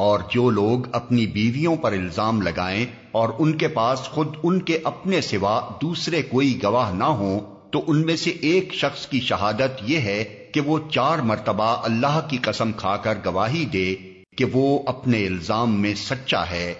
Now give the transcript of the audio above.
اور جو لوگ اپنی بیویوں پر الزام لگائیں اور ان کے پاس خود ان کے اپنے سوا دوسرے کوئی گواہ نہ ہوں تو ان میں سے ایک شخص کی شہادت یہ ہے کہ وہ چار مرتبہ اللہ کی قسم کھا کر گواہی دے کہ وہ اپنے الزام میں سچا ہے۔